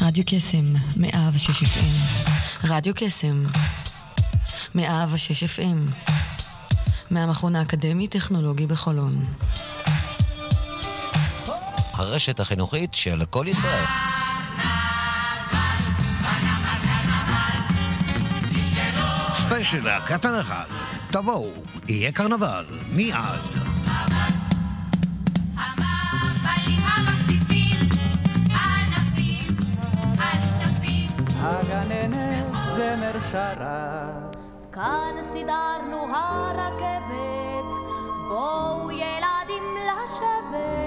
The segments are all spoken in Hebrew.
רדיו קסם, מאה ושש FM. רדיו קסם, מאה ושש FM. מהמכון האקדמי-טכנולוגי בחולון. הרשת החינוכית של כל ישראל. ספיישל להקת הנחל. תבואו, יהיה קרנבל, מיד. זמר שרה כאן סידרנו הרכבת, בואו ילדים לשבת.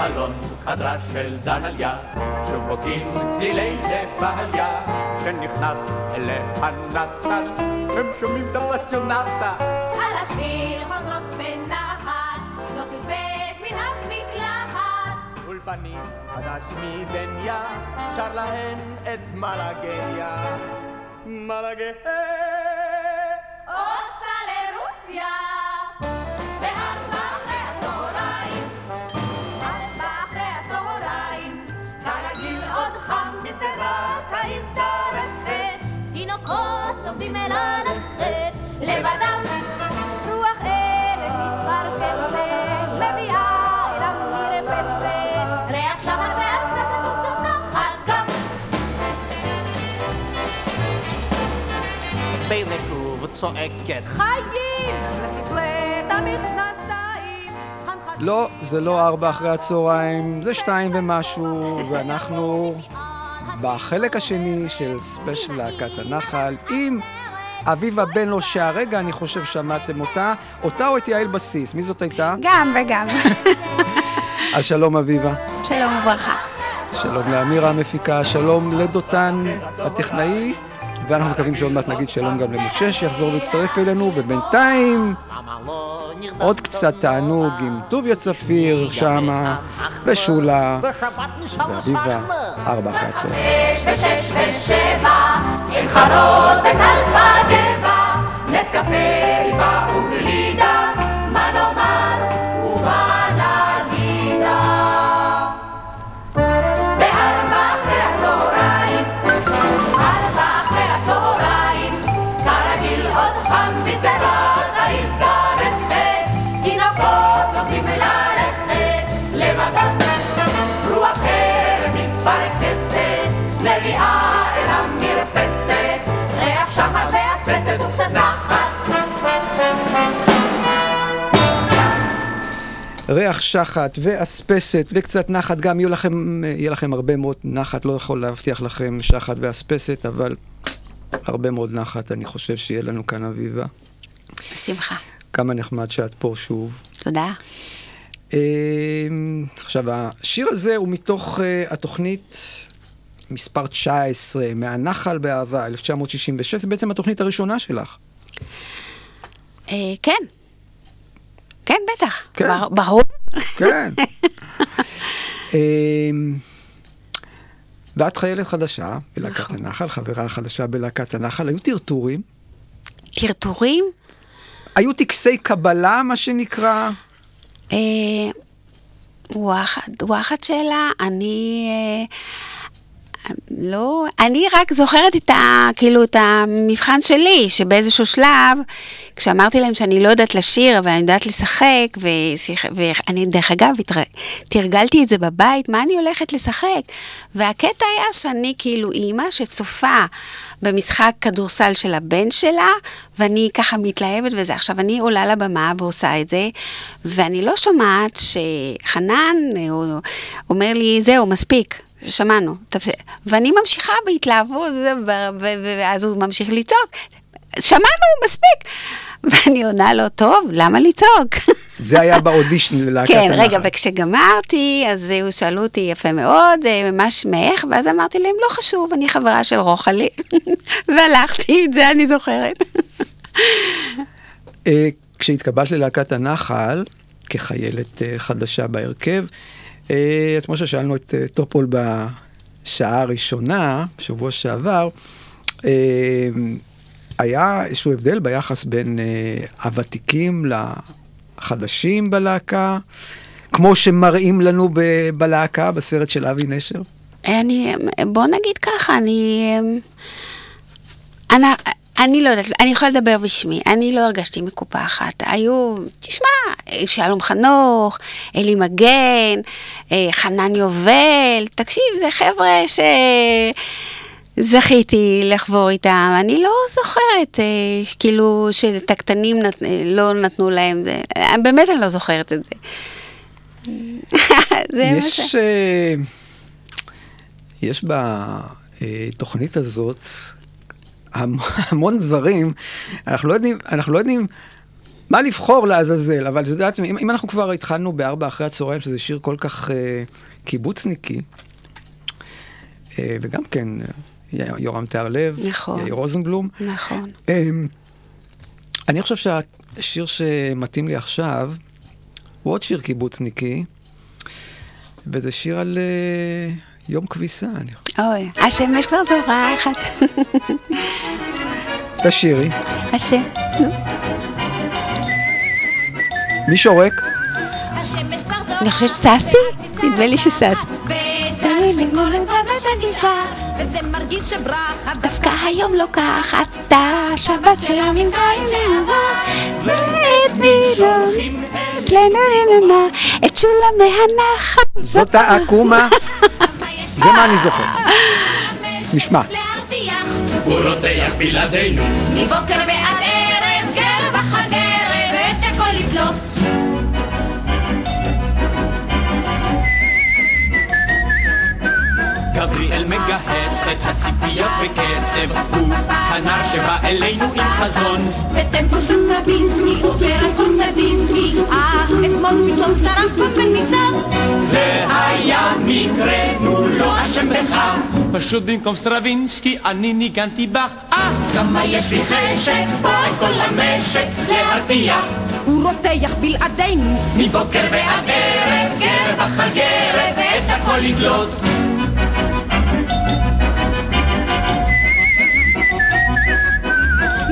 מחלון חדרה של דליה, שומעים צלילי נפליה, שנכנס אליה נתן, הם שומעים את הפסיונטה. על השביל חוזרות בנחת, לא תובט מן המקלחת. אולפנים חדש מדניה, שר להן את מלאגיה. מלאגיה. תינוקות לומדים ללכת לבדם, רוח ערב מתפרכסת, מביאה אל המרפסת, ריח שחר ואספסת וקצת נחת גם. והנה שוב צועקת. חיים! את המכנסיים. לא, זה לא ארבע אחרי הצהריים, זה שתיים ומשהו, ואנחנו בחלק השני של ספיישל להקת הנחל עם אביבה בן-לו, שהרגע אני חושב שמעתם אותה, אותה או את יעל בסיס, מי זאת הייתה? גם וגם. אז שלום אביבה. שלום וברכה. שלום לאמירה המפיקה, שלום לדותן הטכנאי, ואנחנו מקווים שעוד מעט נגיד שלום גם למשה שיחזור ויצטרף אלינו, ובינתיים עוד קצת תענוג עם טוביה צפיר שמה, ושולה, ואביבה, ארבע גבע, נס קפה, ריבה וגלידה, מה נאמר ריח שחת ואספסת וקצת נחת, גם יהיו לכם, יהיה לכם הרבה מאוד נחת, לא יכול להבטיח לכם שחת ואספסת, אבל הרבה מאוד נחת אני חושב שיהיה לנו כאן אביבה. בשמחה. כמה נחמד שאת פה שוב. תודה. אמ, עכשיו, השיר הזה הוא מתוך אה, התוכנית מספר 19, מהנחל באהבה, 1966, זה בעצם התוכנית הראשונה שלך. אה, כן. כן, בטח. כן. בר- ברור. כן. אמ, ואת חיילת חדשה בלהקת נכון. הנחל, חברה חדשה בלהקת הנחל, היו טרטורים, טרטורים? היו טקסי קבלה, מה שנקרא. אה, וואחד, וואחד שאלה, אני... אה, לא, אני רק זוכרת את ה... כאילו, את המבחן שלי, שבאיזשהו שלב, כשאמרתי להם שאני לא יודעת לשיר, אבל אני יודעת לשחק, ושיח, ואני, דרך אגב, התר... תרגלתי את זה בבית, מה אני הולכת לשחק? והקטע היה שאני כאילו אימא שצופה במשחק כדורסל של הבן שלה, ואני ככה מתלהבת וזה. עכשיו, אני עולה לבמה ועושה את זה, ואני לא שומעת שחנן הוא אומר לי, זהו, מספיק. שמענו, תפס- ואני ממשיכה בהתלהבות, ואז הוא ממשיך לצעוק, שמענו, מספיק. ואני עונה לו, טוב, למה לצעוק? זה היה באודישן ללהקת כן, הנחל. רגע, וכשגמרתי, אז הוא שאלו אותי יפה מאוד, אה, מה שמך? ואז אמרתי להם, לא חשוב, אני חברה של רוחלי. והלכתי, את זה אני זוכרת. אה, כשהתקבלת ללהקת הנחל, כחיילת אה, חדשה בהרכב, אה, אז כמו ששאלנו את אה, טופול בשעה הראשונה, בשבוע שעבר, אה, היה איזשהו הבדל ביחס בין אה, הוותיקים לחדשים בלהקה, כמו שמראים לנו בלהקה, בסרט של אבי נשר? אני, בוא נגיד ככה, אני... אני, אני לא יודעת, אני יכולה לדבר בשמי, אני לא הרגשתי מקופחת. היו, תשמע, שלום חנוך, אלי מגן, אה, חנן יובל, תקשיב, זה חבר'ה שזכיתי לחבור איתם. אני לא זוכרת, אה, כאילו, שאת הקטנים נת, לא נתנו להם, זה, באמת אני לא זוכרת את זה. זה מה ש... יש, אה, יש בתוכנית הזאת המון, דברים, אנחנו לא יודעים, אנחנו לא יודעים מה לבחור לעזאזל, אבל את יודעת, אם, אם אנחנו כבר התחלנו בארבע אחרי הצהריים, שזה שיר כל כך אה, קיבוצניקי, אה, וגם כן, אה, יורם תיארלב, נכון. יאיר רוזנבלום, נכון. אמ, אני חושב שהשיר שמתאים לי עכשיו הוא עוד שיר קיבוצניקי, וזה שיר על אה, יום כביסה. אני חושב. אוי, השמש כבר זורחת. תשאירי. השם, נו. מי שורק? אני חושבת ששי, נדמה לי שששי. וזה מרגיש שברכה דווקא היום לוקחת את השבת של המנהל ואת מילון אצלנו נננה את שולה מהנחל זאת העקומה. זה מה אני זוכר. נשמע. להרתיח הוא רותח בלעדינו מבוקר ועד ערב גרב אחר גרב את הכל לתלות גבריאל מגהץ את הציפיות בקצב. הוא הנער שבא אלינו עם חזון. בטמפו של סטרווינסקי עובר על כל סרדינסקי אך אתמול פתאום שרף פמפל ניזון זה היה מקרה, נו לא אשם בך. פשוט במקום סטרווינסקי אני ניגנתי באך. אך כמה יש לי חשק פה את כל המשק להרתיח. הוא רותח בלעדנו. מבוקר ועד ערב, גרב אחר גרב, את הכל לתלות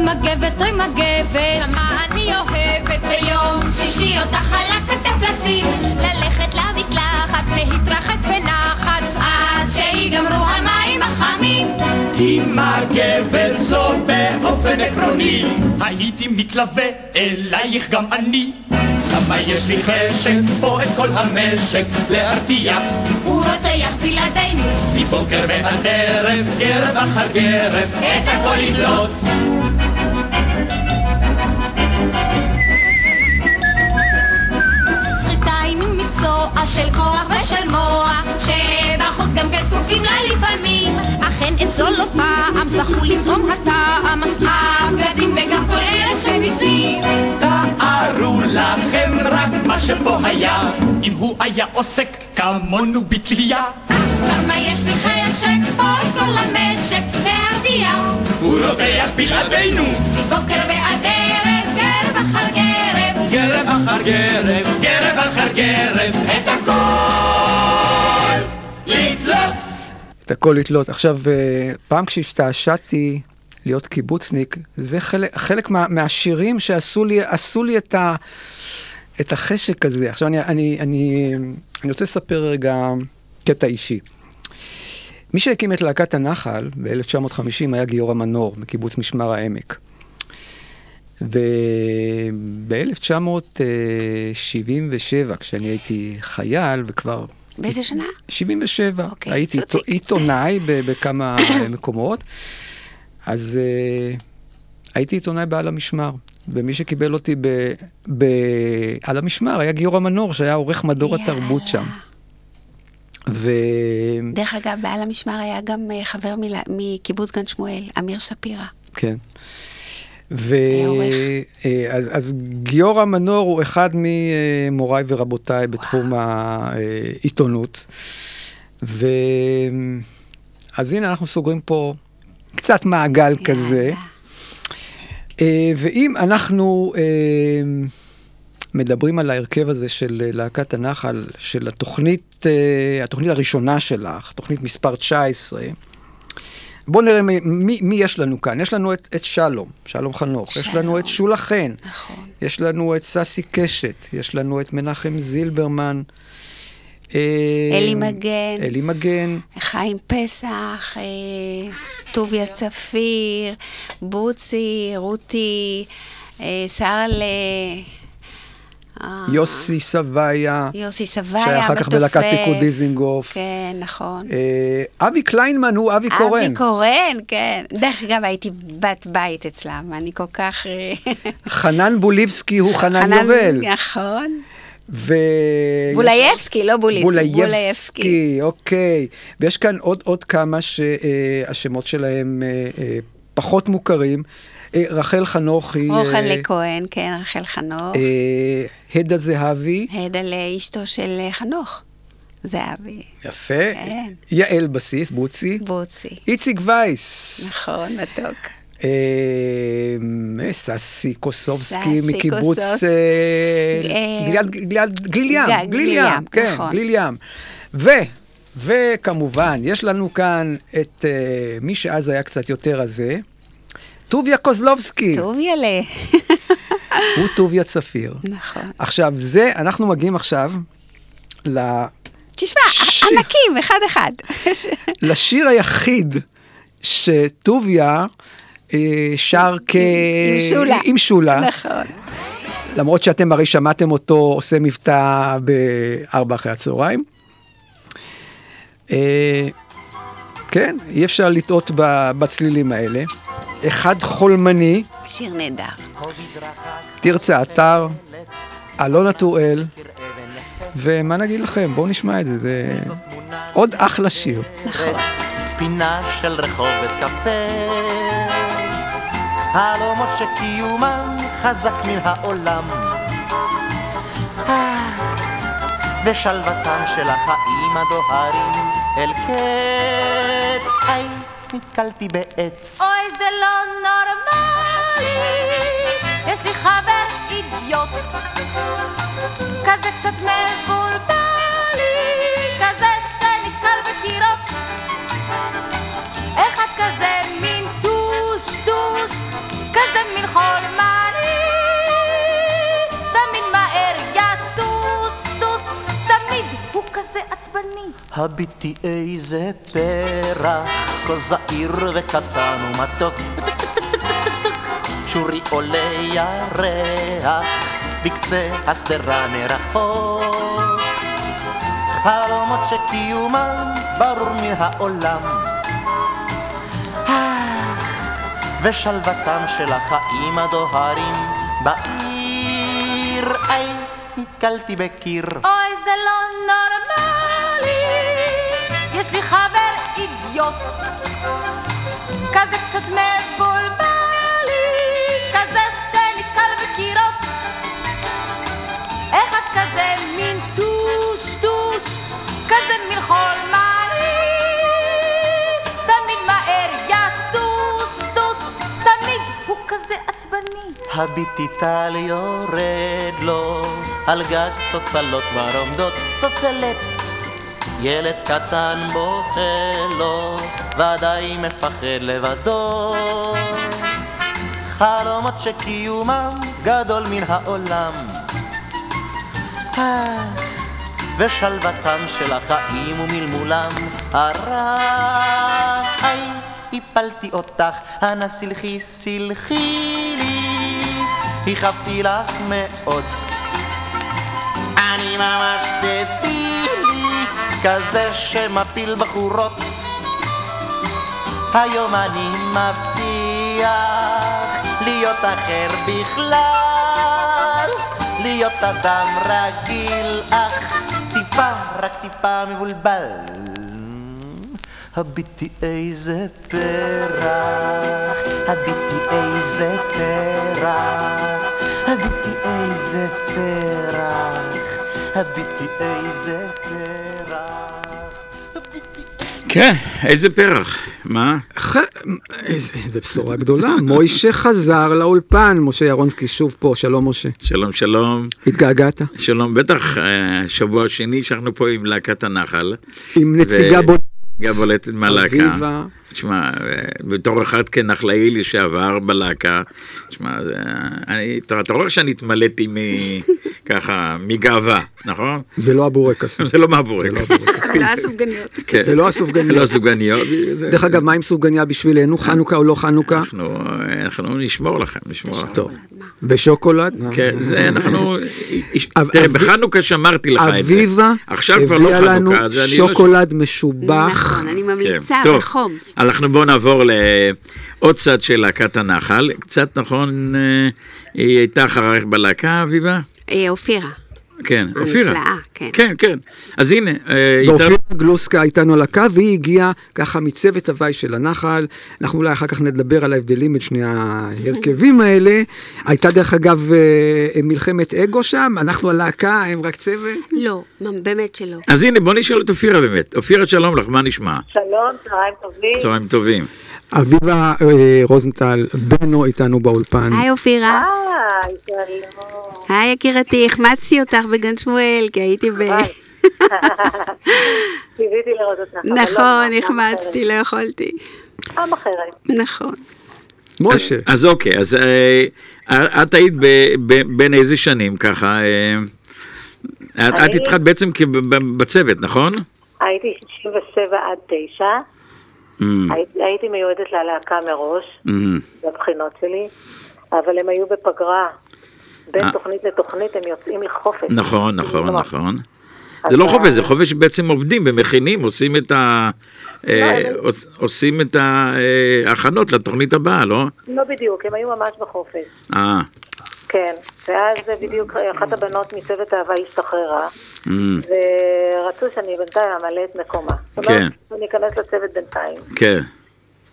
מגבת אוי מגבת. כמה אני אוהבת ביום שישי? אותך על הכתף לשים. ללכת למקלחת להתרחץ בנחת. עד שיגמרו המים החמים. עם הגבר זו באופן עקרוני הייתי מתלווה אלייך גם אני. כמה יש לי חשק פה את כל המשק להרתיח הוא רותח בלעדינו. מבוקר ועד ערב גרב אחר גרב את הכל לדלות מקצוע של כוח ושל מוח שבחוץ גם כן זקוקים לה לפעמים. אכן אצלו לא פעם זכו לטעום הטעם. הבגדים וגם כל אלה שבפנים. תארו לכם רק מה שפה היה. אם הוא היה עוסק כמונו בתלייה. כמה יש לי חשק פה את כל המשק להרתיח הוא רותח בלעדינו. מבוקר ועד ערב אחר גרב אחר גרב, גרב אחר גרב את הכל לתלות את הכל לתלות. עכשיו, אה, פעם כשהשתעשעתי להיות קיבוצניק, זה חלק, חלק מה, מהשירים שעשו לי, לי את, ה, את החשק הזה. עכשיו, אני, אני, אני, אני רוצה לספר רגע קטע אישי. מי שהקים את להקת הנחל ב-1950 היה גיורא מנור, מקיבוץ משמר העמק. וב-1977, כשאני הייתי חייל וכבר באיזה שנה? 77. אוקיי, הייתי צוציק. עיתו- עיתונאי בכמה מקומות, אז uh, הייתי עיתונאי בעל המשמר. ומי שקיבל אותי ב, ב, על המשמר היה גיורא מנור, שהיה עורך מדור יאללה. התרבות שם. ו... דרך אגב, בעל המשמר היה גם אה, חבר מקיבוץ גן שמואל, אמיר שפירא. כן. ו... עורך. אה, אז, אז גיורא מנור הוא אחד ממוריי ורבותיי בתחום העיתונות. ו... אז הנה אנחנו סוגרים פה קצת מעגל כזה. אה, ואם אנחנו אה, מדברים על ההרכב הזה של להקת הנחל, של התוכנית, התוכנית הראשונה שלך, תוכנית מספר 19, בואו נראה מי, מי, מי יש לנו כאן. יש לנו את, את שלום, שלום חנוך. יש לנו את שולה חן. נכון. יש לנו את ססי קשת. יש לנו את מנחם זילברמן. אה, אלי מגן. אלי מגן. חיים פסח, אה, טוביה צפיר, בוצי, רותי, אה. אה, יוסי סביה. יוסי סביה, שהיה אחר כך מתופף. בלהקת פיקוד דיזינגוף. כן, נכון. אה, אבי קליינמן הוא אבי קורן. אבי קורן, כן. דרך אגב, הייתי בת בית אצלם, אני כל כך... אה, חנן בוליבסקי הוא חנן יובל. נכון. ו... בולייבסקי, לא בוליבסקי. בולייבסקי, אוקיי. ויש כאן עוד, עוד כמה שהשמות שלהם אה, אה, פחות מוכרים. אה, רחל חנוך היא... אה, כהן, כן, רחל חנוך. אה, הדה זהבי, הדה לאשתו של חנוך. זהבי. יפה. כן. יעל בסיס, בוצי. בוצי. איציק וייס. נכון, מתוק. ססי קוסובסקי מקיבוץ גליל- ים, גליל ים, כן, נכון. גליל ים. ו, וכמובן, יש לנו כאן את מי שאז היה קצת יותר רזה, טוביה קוזלובסקי, טוביילה. הוא טוביה צפיר. נכון. עכשיו, זה, אנחנו מגיעים עכשיו ל- תשמע, ש- ענקים, אחד-אחד. לשיר היחיד שטוביה אה, שר כ... עם שולה. עם שולה. נכון. למרות שאתם הרי שמעתם אותו עושה מבטא בארבע אחרי הצהריים. אה, כן, אי אפשר לטעות בצלילים האלה. אחד חולמני, שיר נהדר. תרצה אתר, אלונה טוראל, ומה נגיד לכם? בואו נשמע את זה, זה עוד אחלה שיר. נכון. פינה של רחובת קפה חלומות שקיומם חזק מן העולם אה, ושלוותם של החיים הדוהרים אל קץ היי, נתקלתי בעץ. אוי זה לא נורמלי. יש לי חבר אידיוט. כזה קצת מבולבל לי כזה שנתקל בקירות. אחד כזה הביטי איזה פרח, כה זעיר וקטן ומתוק. שורי עולה ירח, בקצה השדרה מרחוק. חלומות שקיומם ברור מן העולם. אה, ושלוותם של החיים הדוהרים בעיר. איי, נתקלתי בקיר. אוי זה לא נורמלי יש לי חבר אידיוט. כזה קצת מבולבל לי כזה שנתקל בקירות. אחד כזה מין טוש טוש כזה מין חולמני תמיד מהר יטוס טוס תמיד הוא כזה עצבני. הביטי טל יורד לו על גג צוצלות כבר עומדות צוצלת ילד קטן בוכה לו ודאי מפחד לבדו. חלומות שקיומם גדול מן העולם. ושלוותם של החיים ומלמולם. הרע היי, הפלתי אותך, אנא סלחי סלחי לי. הכאבתי לך מאוד. אני ממש דבילי כזה שמפיל בחורות היום אני מבטיח להיות אחר בכלל להיות אדם רגיל אך טיפה, רק טיפה מבולבל הביטי איזה פרח, הביטי איזה פרח, הביטי איזה פרח, הביטי איזה פרח. כן, איזה פרח. מה? ח... איזה, איזה בשורה גדולה. מוישה חזר לאולפן, משה ירונסקי שוב פה, שלום משה. שלום, שלום. התגעגעת? שלום, בטח אה, שבוע שני שאנחנו פה עם להקת הנחל. עם נציגה בולטת. נציגה בולטת מהלהקה. אביבה. תשמע, אה, בתור אחד כנחלאי לשעבר בלהקה, תשמע, זה- אני, אתה אתה רואה שאני התמלאתי מ... ככה, מגאווה, נכון? זה לא הבורקס. זה לא מהבורק. לא הסופגניות. כן. זה לא הסופגניות. לא הסופגניות. זה- דרך אגב, מה עם סופגניה בשבילנו? חנוכה או לא חנוכה? אנחנו, אנחנו נשמור לכם, נשמור לכם. טוב. בשוקולד? כן, זה אנחנו... תראה, בחנוכה שמרתי לך את זה. אביבה עכשיו כבר לא הביאה לנו לא... שוקולד משובח. נכון, אני ממליצה כן. בחום. אנחנו בואו נעבור לעוד צד של להקת הנחל. קצת נכון, אה, היא הייתה אחרייך בלהקה, אביבה? אה, אופירה. כן, אופירה. הנפלאה, כן. כן, כן. אז הנה, אה, ואופירה איתה- גלוסקה איתנו על הקו, והיא הגיעה ככה מצוות הוואי של הנחל. אנחנו אולי אחר כך נדבר על ההבדלים בין שני ההרכבים האלה. הייתה דרך אגב אה, מלחמת אגו שם, אנחנו הלהקה, הם רק צוות. לא, באמת שלא. אז הנה, בוא נשאל את אופירה באמת. אופירה, שלום לך, מה נשמע? שלום, צהריים טובים. צהריים טובים. אביבה אה, רוזנטל, בנו איתנו באולפן. היי אופירה. היי, שלום. היי יקירתי, החמצתי אותך בגן שמואל, כי הייתי ב... קיוויתי לראות אותך. אבל לא, נכון, פעם החמצתי, לא יכולתי. פעם אחרת. נכון. משה. אז אוקיי, אז אה, את היית בין איזה שנים ככה? אה, את- התחלת בעצם בצוות, נכון? הייתי 67 עד 9. Mm, הייתי- מיועדת ללהקה מראש, mm. בבחינות שלי, אבל הם היו בפגרה. בין אה. תוכנית לתוכנית הם יוצאים לחופש. נכון, נכון, נכון. זה לא חופש, זה חופש שבעצם עובדים ומכינים, עושים את ה... אה, עוש- עושים את ההכנות לתוכנית הבאה, לא? לא בדיוק, הם היו ממש בחופש. אה, כן, ואז בדיוק אחת הבנות מצוות האהבה השתחררה, mm, ורצו שאני בינתיים אמלא את מקומה. זאת כן. אומרת, אני אכנס לצוות בינתיים. כן.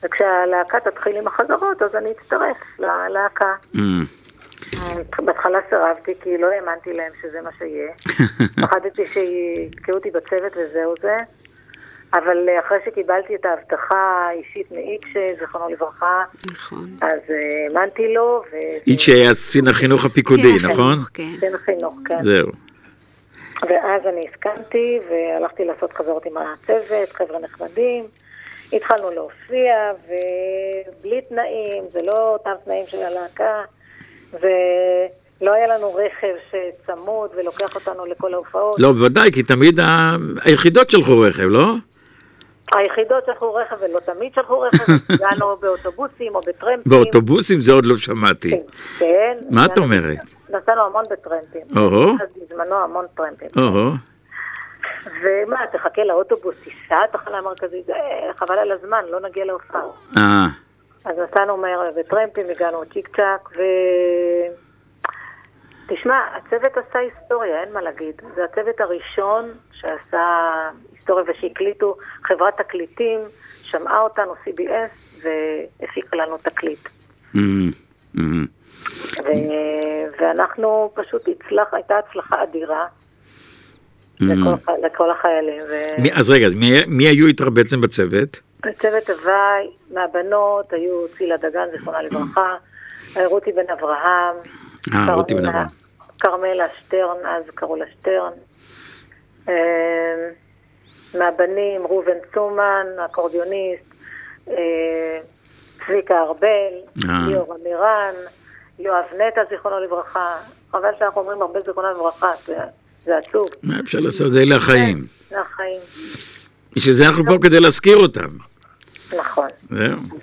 וכשהלהקה תתחיל עם החזרות, אז אני אצטרף ללהקה. mm. בהתחלה סירבתי, כי לא האמנתי להם שזה מה שיהיה. פחדתי שיתקעו אותי בצוות וזהו זה. אבל אחרי שקיבלתי את ההבטחה האישית מאיקשה, זיכרונו לברכה, נכון. אז אה, האמנתי לו, ו... איצ'ה היה קצין החינוך הפיקודי, קצין נכון? החינוך, כן. קצין החינוך, כן. זהו. ואז אני הסכמתי, והלכתי לעשות חברות עם הצוות, חבר'ה נחמדים. התחלנו להופיע, ובלי תנאים, זה לא אותם תנאים של הלהקה, ולא היה לנו רכב שצמוד ולוקח אותנו לכל ההופעות. לא, בוודאי, כי תמיד ה- היחידות שלחו רכב, לא? היחידות שלחו רכב ולא תמיד שלחו רכב, הגענו באוטובוסים או בטרמפים. באוטובוסים זה עוד לא שמעתי. כן. מה את אומרת? נסענו המון בטרמפים. אוהו. בזמנו המון טרמפים. או-הו. ומה, תחכה לאוטובוס, תיסע תחנה מרכזית, אה, חבל על הזמן, לא נגיע להופעה. אה, אז נסענו מהר בטרמפים, הגענו צ'יק צ'אק, ו... תשמע, הצוות עשה היסטוריה, אין מה להגיד. זה הצוות הראשון שעשה היסטוריה ושהקליטו, חברת תקליטים, שמעה אותנו CBS והפיקה לנו תקליט. ו... ואנחנו פשוט הצלח, הייתה הצלחה אדירה לכל, לכל החיילים. ו... מי- אז רגע, מי- מי היו איתך בעצם בצוות? בצוות הוואי, מהבנות היו צילה דגן, זיכרונה לברכה, רותי בן אברהם, אה, רותי בן אברהם. כרמלה שטרן, אז קראו לה שטרן. אה, מהבנים, ראובן צומן, אקורדיוניסט, אה, צביקה ארבל, אה. ליאור אמירן, יואב נטע, זיכרונו לברכה. חבל שאנחנו אומרים הרבה זיכרונו לברכה, זה, זה עצוב. מה אפשר לעשות? זה אלה החיים. זה החיים, בשביל זה אנחנו פה כדי להזכיר אותם. נכון. זהו.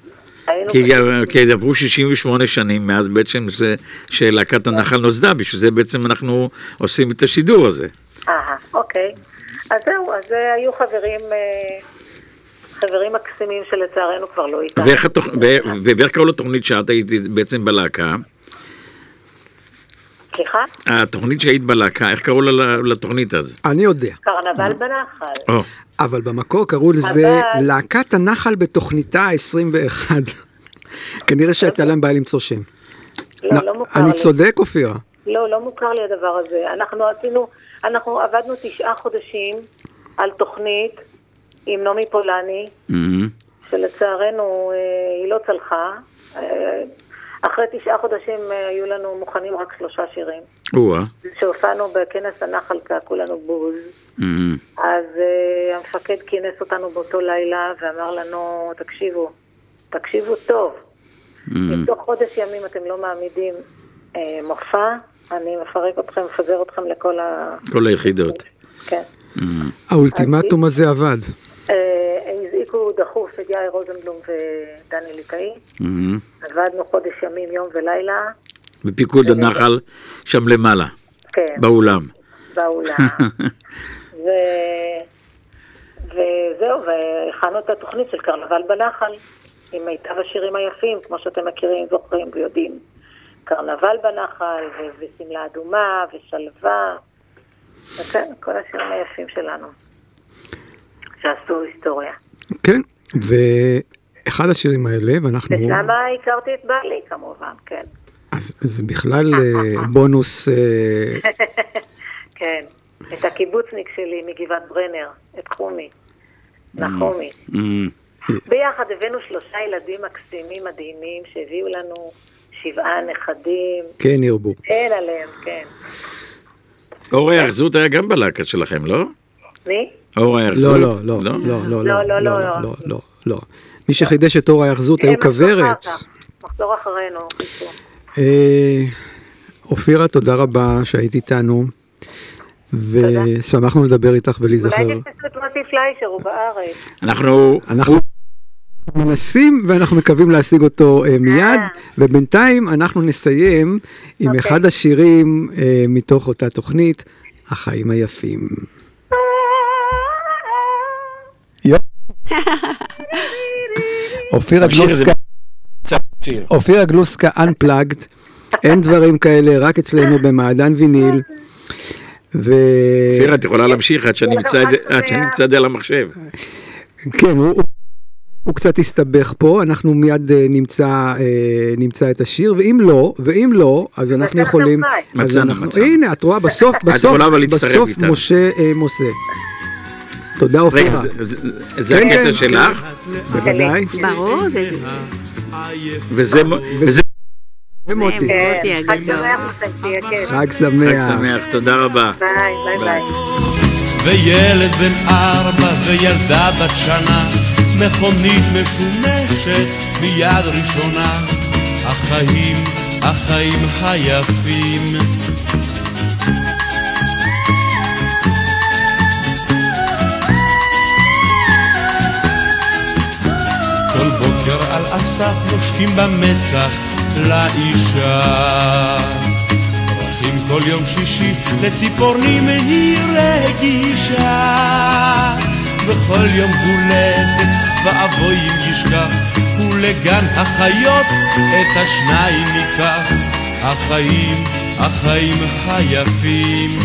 כי כי עברו 68 שנים מאז בעצם זה- שלהקת הנחל נוסדה, בשביל זה בעצם אנחנו עושים את השידור הזה. אהה, אוקיי. אז זהו, אז אה, היו חברים, אה, חברים מקסימים שלצערנו כבר לא איתנו. ואיך התוכ- ו- ואיך קראו לתוכנית שאת היית בעצם בלהקה? סליחה? התוכנית שהיית בלהקה, איך קראו לה- לתוכנית אז? אני יודע. קרנבל בנחל. אבל במקור קראו לזה להקת הנחל בתוכניתה ה-21. כנראה שהייתה להם בעיה למצוא שם. לא, לא מוכר אני לי. צודק, אופירה? לא, לא מוכר לי הדבר הזה. אנחנו עשינו, אנחנו עבדנו תשעה חודשים על תוכנית עם נעמי פולני. שלצערנו אה, היא לא צלחה. אה, אחרי תשעה חודשים אה, היו לנו מוכנים רק שלושה שירים. או-אה. כשהופענו בכנס הנחל צעקו לנו בוז. אז uh, המפקד כינס אותנו באותו לילה ואמר לנו, תקשיבו, תקשיבו טוב, מהמם. אם תוך חודש ימים אתם לא מעמידים uh, מופע, אני מפרק אתכם, מפזר אתכם לכל ה... כל היחידות. כן. האולטימטום הזה עבד. Uh, הזעיקו דחוף את יאיר רוזנבלום ודני ליטאי. עבדנו חודש ימים, יום ולילה, בפיקוד הנחל, שם למעלה, כן, באולם. באולם. ו... וזהו, והכנו את התוכנית של קרנבל בנחל, עם מיטב השירים היפים, כמו שאתם מכירים, זוכרים ויודעים. קרנבל בנחל, ושמלה אדומה, ושלווה, וכן, כל השירים היפים שלנו, שעשו היסטוריה. כן, ואחד השירים האלה, ואנחנו... ושם הכרתי את בעלי, כמובן, כן. אז זה בכלל אה, בונוס, אה, כן. את הקיבוצניק שלי מגבעת ברנר, את חומי, נחומי. מהמם. ביחד הבאנו שלושה ילדים מקסימים מדהימים שהביאו לנו שבעה נכדים, כן ירבו. אין עליהם, כן. אור ההיאחזות היה גם בלהקה שלכם, לא? מי? אור ההיאחזות? לא לא לא, לא, לא, לא, לא, לא, לא, לא, לא. לא, לא. מי שחידש את אור ההיאחזות אה, היו כוורת. מחזור אחרינו. אה, אופירה, תודה רבה שהיית איתנו. ושמחנו לדבר איתך ולהיזכר. אולי תפסו את מוטי פליישר, הוא בארץ. אנחנו... אנחנו מנסים ואנחנו מקווים להשיג אותו אה, מיד, ובינתיים אנחנו נסיים עם אוקיי. אחד השירים מתוך אותה תוכנית, החיים היפים. אופירה גלוסקה, אופירה גלוסקה Unplugged, אין דברים כאלה, רק אצלנו במעדן ויניל. ו... אופירה, את יכולה להמשיך עד שאני אמצא את זה- על המחשב. כן, הוא, הוא, קצת הסתבך פה, אנחנו מיד אה, נמצא, אה, נמצא את השיר, ואם לא, ואם לא, אז אנחנו יכולים... מצאנו, מצאנו. הנה, את רואה, בסוף, בסוף, להצטרף בסוף. משה אה, מוסה. תודה, רגע, אופירה. זה- זה- כן, הקטע כן. שלך, בוודאי. ברור, זה וזה ומוטי. כן, מוטי חג. שמח. חג שמח. שמח, תודה רבה. ביי, ביי ביי. וילד בן ארבע וילדה בת שנה, מכונית משומשת מיד ראשונה. החיים, החיים היפים. אסף נושקים במצח לאישה. הולכים כל יום שישי לציפורנים היא רגישה. וכל יום הולדת ואבוי אם ישכח, ולגן החיות את השניים ניקח. החיים, החיים היפים.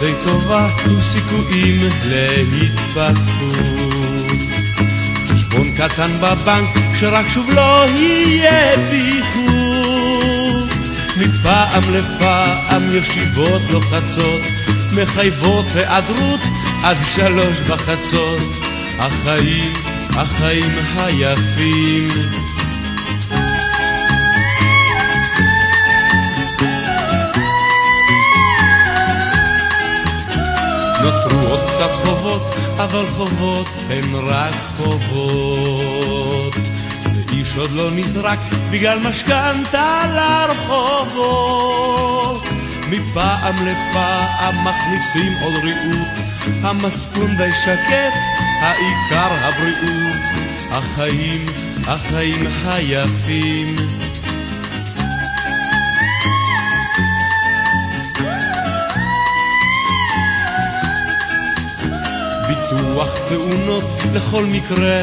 די טובה עם סיכויים להתפתחות. חשבון קטן בבנק שרק שוב לא יהיה פיחות. מפעם לפעם ישיבות לוחצות מחייבות היעדרות עד שלוש בחצות. החיים, החיים היפים. חובות, אבל חובות הן רק חובות. ואיש עוד לא נזרק בגלל משכנתה לרחובות. מפעם לפעם מכניסים עוד ריהוט, המצפון די שקט, העיקר הבריאות. החיים, החיים היפים. ביטוח תאונות לכל מקרה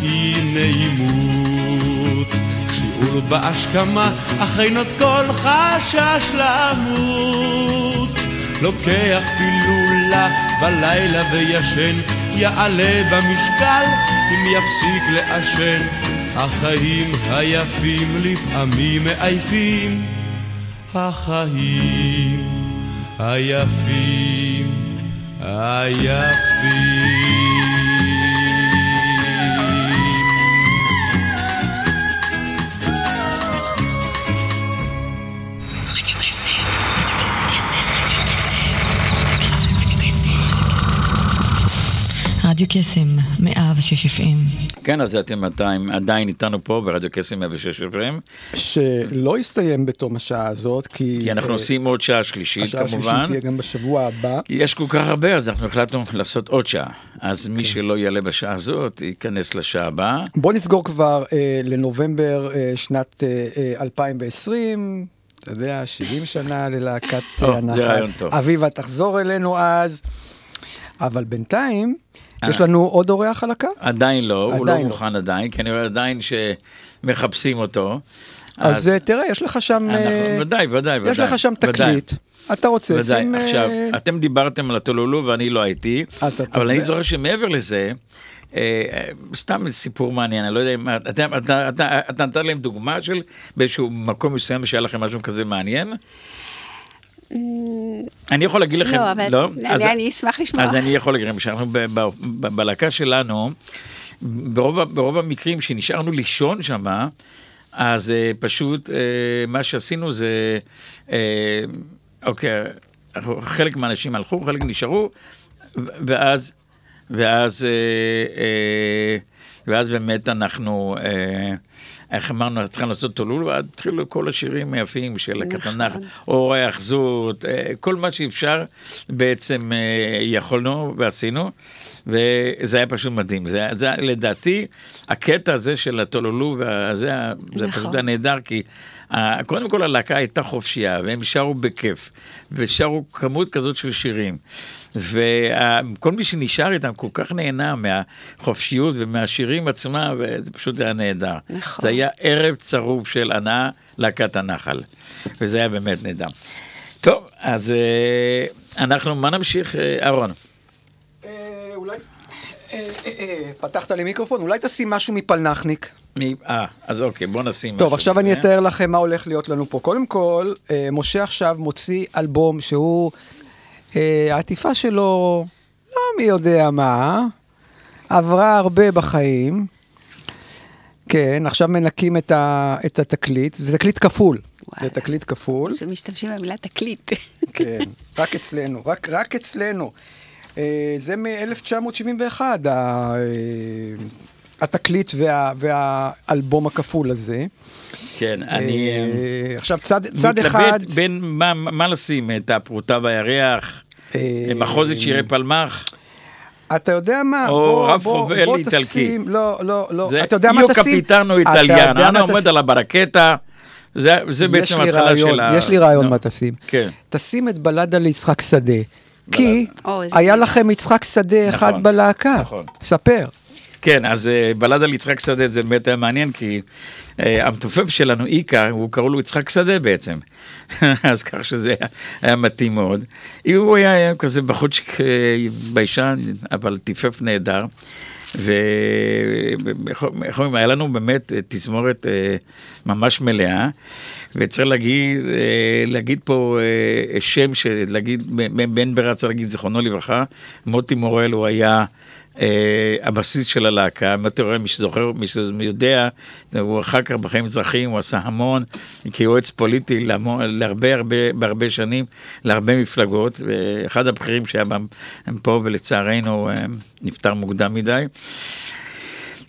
היא נעימות. שיעור בהשכמה, אך אין עוד כל חשש למות. לוקח פילולה בלילה וישן, יעלה במשקל אם יפסיק לעשן. החיים היפים לפעמים מעייפים, החיים היפים, היפים. רדיו קסם, 106 FM. כן, אז אתם עדיין, עדיין איתנו פה ברדיו קסם 106 FM. שלא יסתיים בתום השעה הזאת, כי... כי אנחנו אה, עושים עוד שעה שלישית השעה כמובן. השלישית תהיה גם בשבוע הבא. כי יש כל כך הרבה, אז אנחנו החלטנו לעשות עוד שעה. אז מי שלא יעלה בשעה הזאת, ייכנס לשעה הבאה. בוא נסגור כבר אה, לנובמבר אה, שנת אה, אה, 2020, אתה יודע, 70 שנה ללהקת אה, הנחל. אביבה תחזור אלינו אז, אבל בינתיים, אה. יש לנו עוד אורח על הקו? עדיין לא, הוא לא לא. מוכן עדיין, כי אני רואה עדיין שמחפשים אותו. אז אה, תראה, יש לך שם... אנחנו- אה, ודאי, ודאי, ודאי. יש לך שם ודאי. תקליט. אתה רוצה, ודאי. שים... אה, עכשיו, אתם דיברתם על הטולולו ואני לא הייתי, אבל אני. זוכר שמעבר לזה, אה, אה, סתם סיפור מעניין, אני לא יודע אם... אתה- נתת להם דוגמה של באיזשהו מקום מסוים שהיה לכם משהו כזה מעניין? אני יכול להגיד לכם, לא, אבל לא? אני- אז- אני אשמח לשמוע. אז אני יכול להגיד לכם שאנחנו בלהקה שלנו, ברוב, ברוב המקרים שנשארנו לישון שם, אז אה, פשוט אה, מה שעשינו זה, אה, אוקיי, חלק מהאנשים הלכו, חלק נשארו, ואז, ואז, אה, אה, ואז באמת אנחנו, אה, איך אמרנו, התחלנו לעשות תולול, ואז התחילו כל השירים היפים של הקטנח, או ההאחזות, אה, כל מה שאפשר בעצם אה, יכולנו ועשינו. וזה היה פשוט מדהים, זה, זה לדעתי הקטע הזה של התולולו, וזה, זה נכון. פשוט היה נהדר, כי קודם כל הלהקה הייתה חופשייה, והם שרו בכיף, ושרו כמות כזאת של שירים. וכל מי שנשאר איתם כל כך נהנה מהחופשיות ומהשירים עצמם, וזה פשוט היה נהדר. נכון. זה היה ערב צרוף של הנאה להקת הנחל, וזה היה באמת נהדר. טוב, אז אה, אנחנו, מה נמשיך, אה, אהרון? אולי... אה, אה, אה, פתחת לי מיקרופון, אולי תשים משהו מפלנחניק. אה, אז אוקיי, בוא נשים טוב, משהו עכשיו אני. אתאר לכם מה הולך להיות לנו פה. קודם כל, משה עכשיו מוציא אלבום שהוא, העטיפה שלו, לא מי יודע מה, עברה הרבה בחיים. כן, עכשיו מנקים את, ה, את התקליט, זה תקליט כפול. זה תקליט כפול. שמשתמשים במילה תקליט. כן, רק אצלנו, רק, רק אצלנו. אה, זה מ-1971, התקליט וה, והאלבום הכפול הזה. כן, אני אה, אה, עכשיו, צד, צד אחד... מתלבט בין מה- מה לשים, את הפרוטה והירח, אה, מחוזת שירי פלמח. אתה יודע מה? או בוא, רב בוא, חובל בוא איטלקי. תשים, לא, לא, לא, זה אתה יודע מה איו תשים? קפיטנו איטליאנו, יודע מה אנה עומד תשים? על הברקטה, זה זה בעצם ההתחלה של ה... יש לי רעיון נו, מה תשים. כן. תשים את בלדה ליצחק שדה. כי היה. לכם יצחק שדה אחד נכון, בלהקה. נכון. ספר. כן, אז אה, בלד על יצחק שדה זה באמת היה מעניין, כי אה, המתופף שלנו, איקה, הוא קראו לו יצחק שדה בעצם. אז כך שזה היה, היה מתאים מאוד. הוא היה, היה כזה בחוצ'ק אה, ביישן, אבל טיפף נהדר. ואיך אומרים, היה לנו באמת תזמורת ממש מלאה, וצריך להגיד, אה, להגיד פה אה, שם, להגיד, בן צריך להגיד זיכרונו לברכה, מוטי מורל הוא היה אה, הבסיס של הלהקה, מורל, מי שזוכר, מי שיודע, הוא אחר כך בחיים אזרחיים, הוא עשה המון כיועץ פוליטי להמון, להרבה הרבה, בהרבה שנים, להרבה מפלגות, ואחד הבכירים שהיה פה, ולצערנו נפטר מוקדם מדי.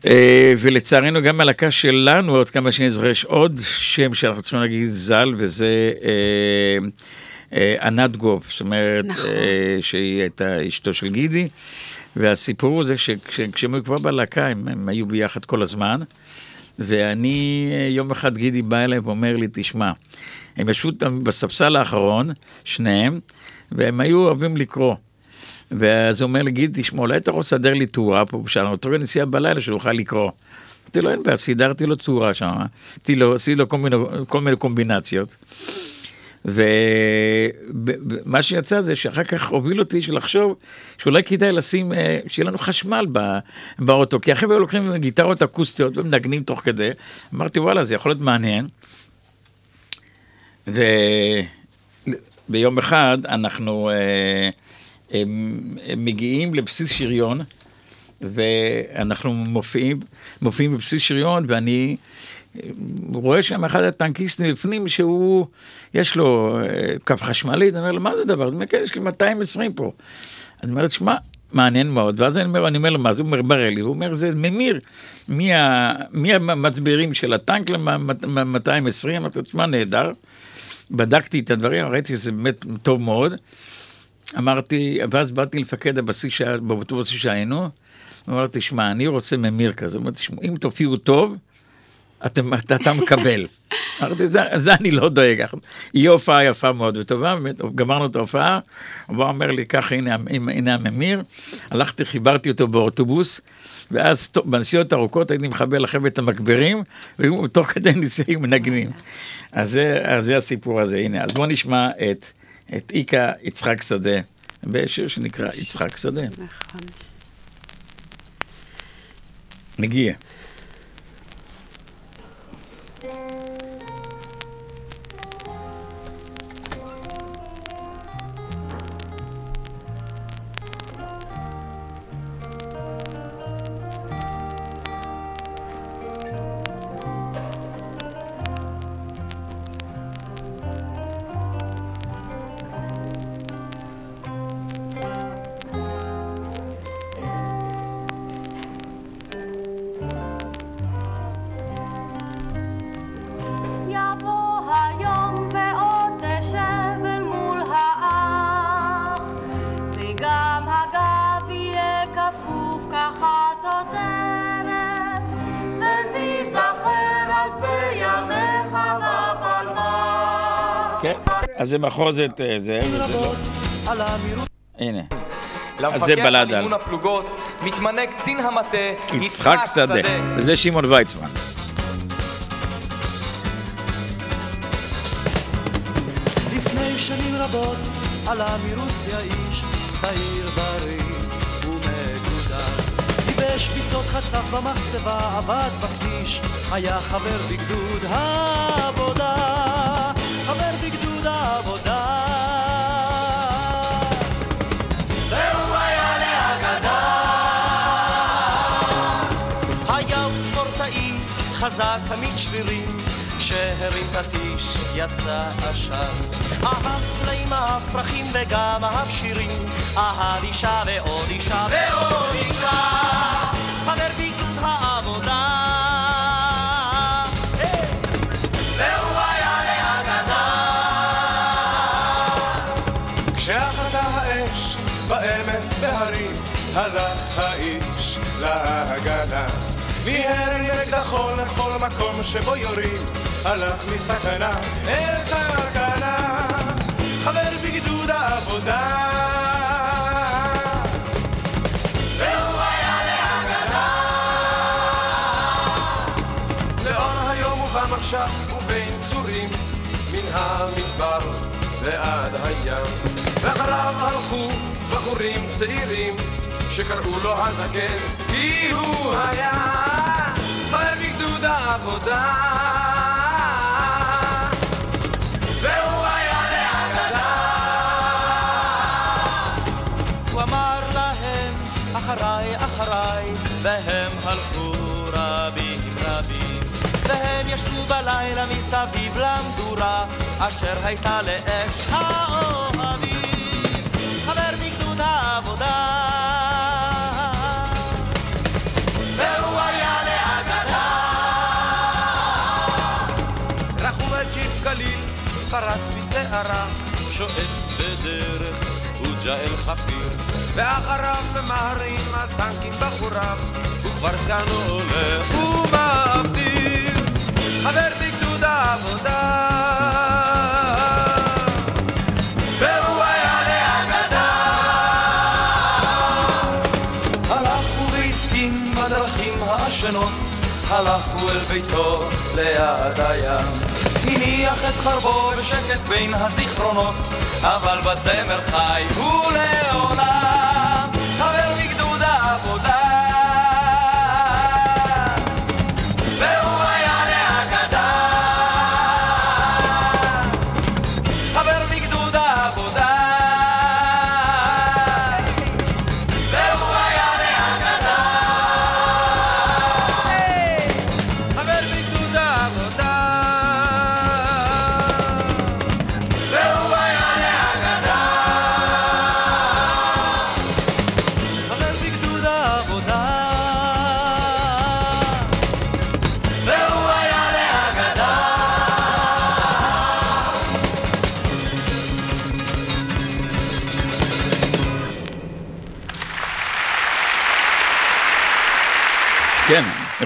אה, ולצערנו גם הלהקה שלנו, עוד כמה שאני זוכר, יש עוד שם שאנחנו צריכים להגיד ז"ל, וזה אה, אה, ענת גוב, זאת אומרת, נכון. שהיא הייתה אשתו של גידי, והסיפור הוא זה שכשהם היו כבר בלהקה, הם, הם היו ביחד כל הזמן, ואני, יום אחד גידי בא אליי ואומר לי, תשמע, הם ישבו בספסל האחרון, שניהם, והם היו אוהבים לקרוא. ואז הוא אומר לי, גיד, תשמע, אולי אתה רוצה לסדר לי תאורה פה ושם, אותו נסיעה בלילה שהוא יוכל לקרוא. אמרתי לו, אין בעיה, סידרתי לו תאורה שם, עשיתי לו, לו כל מיני, כל מיני קומבינציות. ומה שיצא זה שאחר כך הוביל אותי לחשוב שאולי כדאי לשים, אה, שיהיה לנו חשמל באוטו, כי החבר'ה לוקחים גיטרות אקוסטיות ומנגנים תוך כדי, אמרתי וואלה זה יכול להיות מעניין. וביום אחד אנחנו אה, הם, הם מגיעים לבסיס שריון, ואנחנו מופיעים, מופיעים בבסיס שריון, ואני אה, רואה שם אחד הטנקיסטים בפנים שהוא, יש לו אה, קו חשמלי, אני אומר לו, מה זה הדבר? הזה? כן, יש לי 220 פה. אני אומר תשמע, מעניין מאוד, ואז אני אומר, אני אומר לו, מה זה? הוא אומר, מראה לי, הוא אומר, זה ממיר, מה- מהמצברים של הטנק ל-220, אמרתי לו, תשמע, נהדר. בדקתי את הדברים, ראיתי שזה באמת טוב מאוד. אמרתי, ואז באתי לפקד הבסיס, שהיה- באותו בסיס שהיינו, אמרתי, תשמע, אני רוצה ממיר כזה. אמרתי, אם תופיעו טוב, אתם, אתה, אתה מקבל. אמרתי, זה, זה אני לא דואג. היא הופעה יפה מאוד וטובה, באמת, גמרנו את ההופעה, הוא אומר לי, ככה, הנה, הנה, הנה הממיר. הלכתי, חיברתי אותו באוטובוס, ואז בנסיעות ארוכות הייתי מחבר לחבר'ה את המגברים, והיו תוך כדי נסיעים מנגנים. אז זה, אז זה הסיפור הזה, הנה. אז בואו נשמע את, את איקה יצחק שדה, בשיר שנקרא יצחק שדה. נכון. נגיע. אז זה מחוזת, אה, זה, וזה לא. הנה. אז זה על בלד על אימון הפלוגות מתמנה קצין המטה יצחק שדה, וזה שמעון ויצמן. לפני שנים רבות עלה מרוסיה איש צעיר בריא ומגודר ייבש ביצות חצף במחצבה עבד בכביש היה חבר בגדוד העבודה כשהרים פטיש יצא עשן. אהב סלעים, אהב פרחים וגם אהב שירים. אהב אישה ועוד אישה ועוד אישה. חבר בגדוד העבודה! והוא היה לאגדה. כשאחזה האש בעמק בהרים, הלך האיש להגנה. מיהר נגדכו לכל מקום שבו יורים, הלך מסכנה אל סכנה. חבר בגדוד העבודה. ובמחשב ובין צורים, מן המדבר ועד הים. ואחריו הלכו בחורים צעירים, שקראו לו הזקן, כי הוא היה חבר בגדוד העבודה. בלילה מסביב למדורה אשר הייתה לאש האוהבים. חבר בגדוד העבודה. והוא היה לאגדה. רחום על ג'יפ קליל פרץ בסערה שועט בדרך עוג'ה אל חפיר. ואחריו ממהרים הטנקים בחוריו וכבר סגנו עולה ומעביר חבר בגדוד העבודה. הלכו אל ביתו ליד הים. הניח את חרבו בשקט בין הזיכרונות אבל בזמר חי הוא לעולם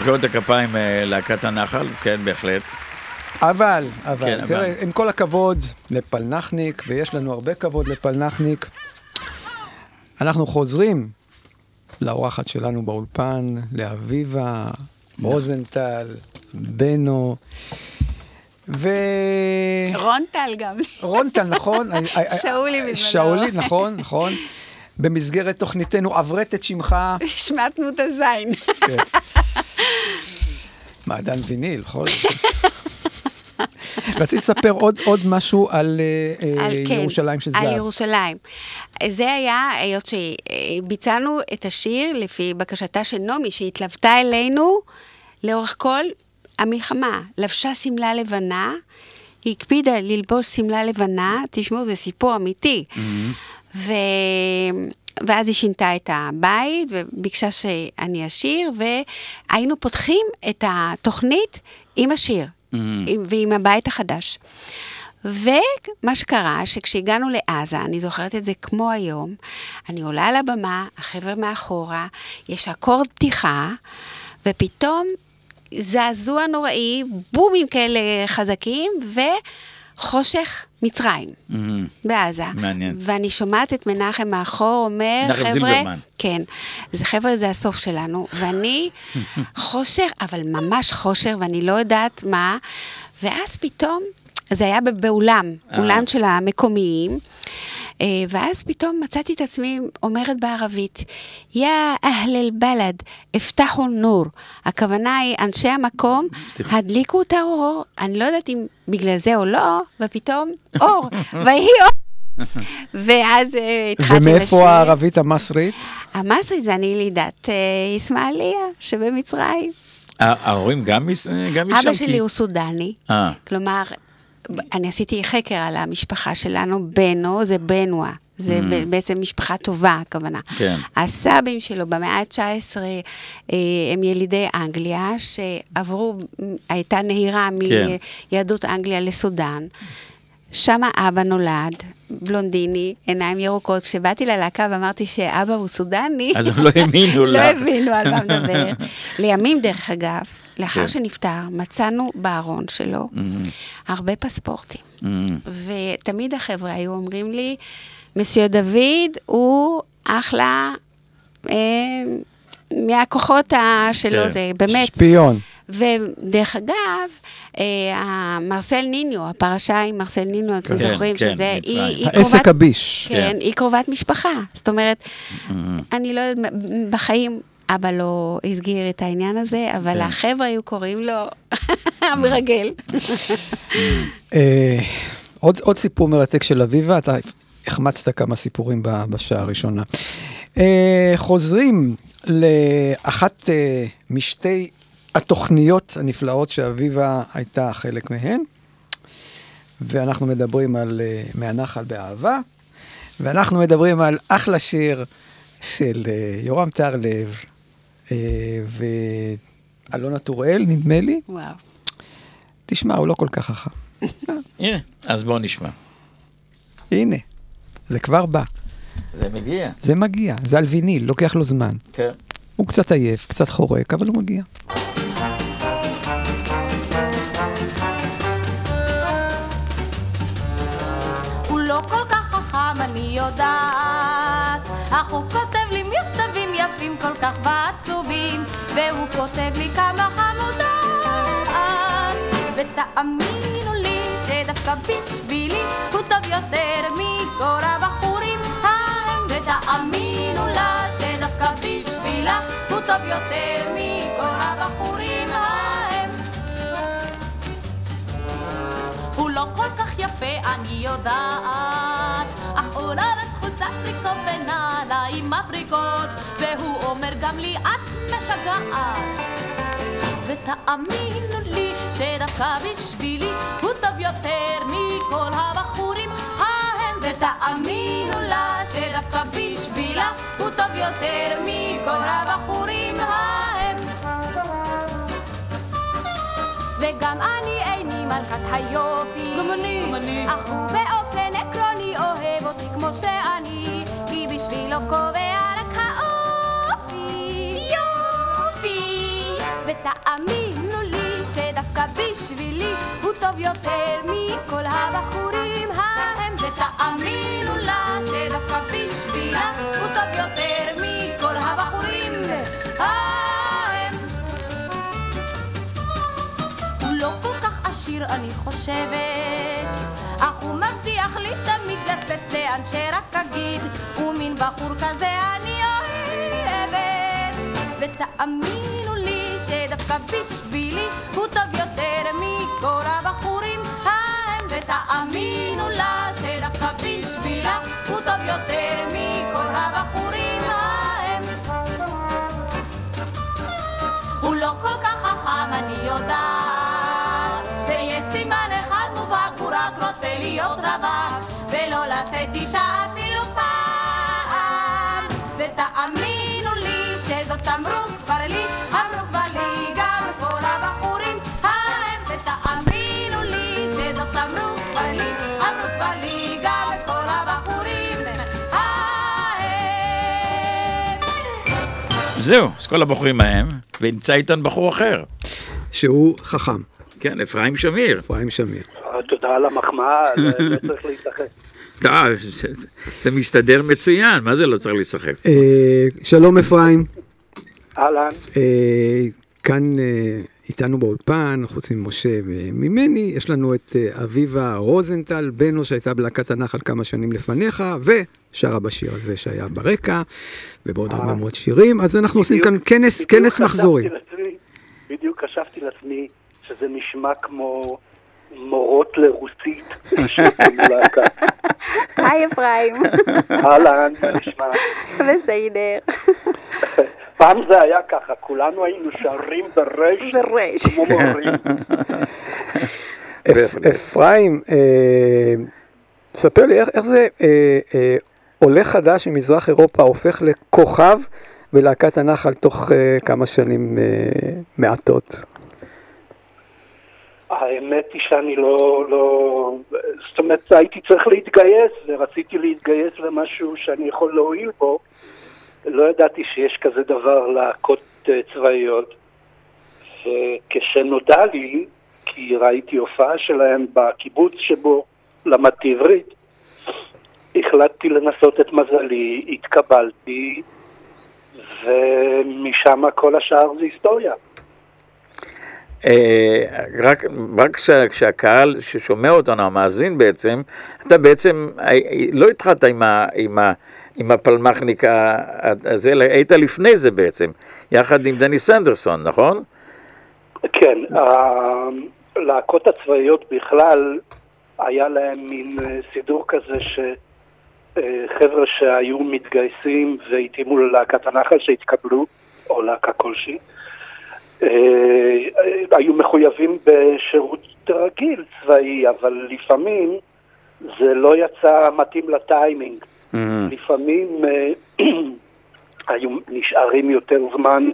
מחיאות הכפיים אה, להקת הנחל, כן, בהחלט. אבל, אבל, כן, תראה, אבל. עם כל הכבוד לפלנחניק, ויש לנו הרבה כבוד לפלנחניק, אנחנו חוזרים לאורחת שלנו באולפן, לאביבה, רוזנטל, בנו, ו... רונטל גם. רונטל, נכון? שאולי בזמנו. שאולי, נכון, נכון. במסגרת תוכניתנו עברת את שמך. השמטנו את הזין. כן. מעדן ויניל, בכל זאת. רציתי לספר עוד, עוד משהו על, אה, על, כן, ירושלים של זהב. על ירושלים. זה היה, היות שביצענו את השיר לפי בקשתה של נעמי, שהתלוותה אלינו לאורך כל המלחמה. לבשה שמלה לבנה, היא הקפידה ללבוש שמלה לבנה, תשמעו, זה סיפור אמיתי. ו... ואז היא שינתה את הבית וביקשה שאני אשיר, והיינו פותחים את התוכנית עם השיר, עם, ועם הבית החדש. ומה שקרה, שכשהגענו לעזה, אני זוכרת את זה כמו היום, אני עולה על הבמה, החבר'ה מאחורה, יש אקורד פתיחה, ופתאום זעזוע נוראי, בומים כאלה חזקים, וחושך מצרים. בעזה. מעניין. ואני שומעת את מנחם מאחור אומר, מנחם חבר'ה, זילברמן. כן, זה חבר'ה, זה הסוף שלנו, ואני חושך, אבל ממש חושך, ואני לא יודעת מה, ואז פתאום, זה היה באולם, אה. אולם של המקומיים, ואז פתאום מצאתי את עצמי אומרת בערבית, יא אהל אל-בלד, אפתחו נור. הכוונה היא, אנשי המקום, הדליקו את האור, אני לא יודעת אם בגלל זה או לא, ופתאום אור, ויהי אור. ואז אה, התחלתי לשיר. ומאיפה הערבית המסרית? המסרי זה אני לידת אה, איסמעיליה שבמצרים. ה- ההורים גם משם? אבא שלי הוא סודני, אה, כלומר, אני עשיתי חקר על המשפחה שלנו, בנו זה בנווה, זה Mm. ב- בעצם משפחה טובה, הכוונה. כן. הסבים שלו במאה ה-19 אה, הם ילידי אנגליה, שעברו, הייתה נהירה כן. מיהדות אנגליה לסודאן. שם אבא נולד, בלונדיני, עיניים ירוקות. כשבאתי ללהקה ואמרתי שאבא הוא סודני, אז הם לא האמינו לא לך. הבינו על מה מדבר. לימים, דרך אגב, לאחר כן. שנפטר, מצאנו בארון שלו Mm-hmm. הרבה פספורטים. Mm. ותמיד החבר'ה היו אומרים לי, מסיו דוד הוא אחלה אה, מהכוחות שלו, כן. זה באמת. שפיון. ודרך אגב, אה, המרסל ניניו, הפרשה עם מרסל ניניו, אתם כן, זוכרים כן, שזה, היא, מצרים. היא העסק קרובת, הביש. כן, כן. היא קרובת משפחה. זאת אומרת, Mm-hmm. אני לא יודעת, בחיים אבא לא הסגיר את העניין הזה, אבל כן. החבר'ה היו קוראים לו המרגל. אה, עוד, עוד סיפור מרתק של אביבה, אתה החמצת כמה סיפורים בשעה הראשונה. אה, חוזרים לאחת אה, משתי התוכניות הנפלאות שאביבה הייתה חלק מהן, ואנחנו מדברים על אה, מהנחל באהבה, ואנחנו מדברים על אחלה שיר של אה, יורם טהרלב אה, ואלונה טוראל, נדמה לי. וואו. תשמע, הוא לא כל כך חכם. הנה, אז בואו נשמע. הנה, זה כבר בא. זה מגיע. זה מגיע, זה על ויניל, לוקח לו זמן. כן. הוא קצת עייף, קצת חורק, אבל הוא מגיע. הוא לא אך הוא כותב לי מכתבים יפים כל כך ועצובים, והוא כותב לי כמה חמודות. ותאמינו לי שדווקא בשבילי אני יודעת, אך לבש חולצת טריקו ונעליים מבריקות, והוא אומר גם לי, את משגעת. ותאמינו לי שדווקא בשבילי הוא טוב יותר מכל הבחורים ההם, ותאמינו לה שדווקא בשבילה הוא טוב יותר מכל הבחורים ההם. וגם אני איני מלכת היופי. גם אני. גם אני. אך הוא באופן עקרוני אוהב אותי כמו שאני, כי בשבילו קובע רק האופי. יופי! ותאמינו לי שדווקא בשבילי הוא טוב יותר מכל הבחורים ההם. ותאמינו לה שדווקא בשבילה הוא טוב יותר מכל הבחורים ההם. כך עשיר אני חושבת. אך הוא מבטיח לי תמיד לצאת לאן שרק אגיד ומין בחור כזה אני אוהבת. ותאמינו לי שדווקא בשבילי הוא טוב יותר מכל הבחורים ההם. ותאמינו לה שדווקא בשבילה הוא טוב יותר מכל הבחורים ההם. הוא לא כל כך חכם, אני יודעת. מובהק, הוא רק רוצה להיות רווק, ולא לשאת אישה אפילו פעם. ותאמינו לי שזאת תמרוק כבר לי, אמרו כבר לי גם כל הבחורים ההם. ותאמינו לי שזאת תמרוק כבר לי, אמרו כבר לי גם כל הבחורים ההם. זהו, אז כל הבחורים ההם, ונמצא איתן בחור אחר. שהוא חכם. כן, אפרים שמיר. אפרים שמיר. תודה על המחמאה, לא צריך להתייחס. אה, זה- מסתדר מצוין, מה זה לא צריך לשחק? אה, שלום אפרים. אהלן. אה, כאן איתנו באולפן, חוץ ממשה וממני, יש לנו את אביבה רוזנטל, בנו שהייתה בלהקת הנחל כמה שנים לפניך, ושרה בשיר הזה שהיה ברקע, ובעוד הרבה מאוד שירים, אז אנחנו עושים כאן כנס, כנס חשבתי מחזורי. לעצמי- בדיוק חשבתי לעצמי שזה נשמע כמו מורות לרוסית. להקה. היי אפרים. אהלן, מה נשמע? בסדר. פעם זה היה ככה, כולנו היינו שרים ברש, ברש. כמו מורים. אפ- אפרים, אה, ספר לי איך, זה אה, אה, עולה חדש ממזרח אירופה הופך לכוכב בלהקת הנחל תוך כמה שנים מעטות. האמת היא שאני לא, לא, זאת אומרת, הייתי צריך להתגייס, ורציתי להתגייס למשהו שאני יכול להועיל בו. לא ידעתי שיש כזה דבר להקות אה, צבאיות. וכשנודע לי, כי ראיתי הופעה שלהם בקיבוץ שבו למדתי עברית, החלטתי לנסות את מזלי, התקבלתי, ומשם כל השאר זה היסטוריה. אה, רק, רק כשה- כשהקהל ששומע אותנו, המאזין בעצם, אתה בעצם אה, לא התחלת עם, ה, עם, ה, עם הפלמחניק הזה, אלא היית לפני זה בעצם, יחד עם דני סנדרסון, נכון? כן, הלהקות הצבאיות בכלל, היה להם מין אה, סידור כזה שחבר'ה שהיו מתגייסים והתאימו ללהקת הנחל שהתקבלו, או להקה כלשהי, אה, אה, היו מחויבים בשירות רגיל צבאי, אבל לפעמים זה לא יצא מתאים לטיימינג. לפעמים אה, היו נשארים יותר זמן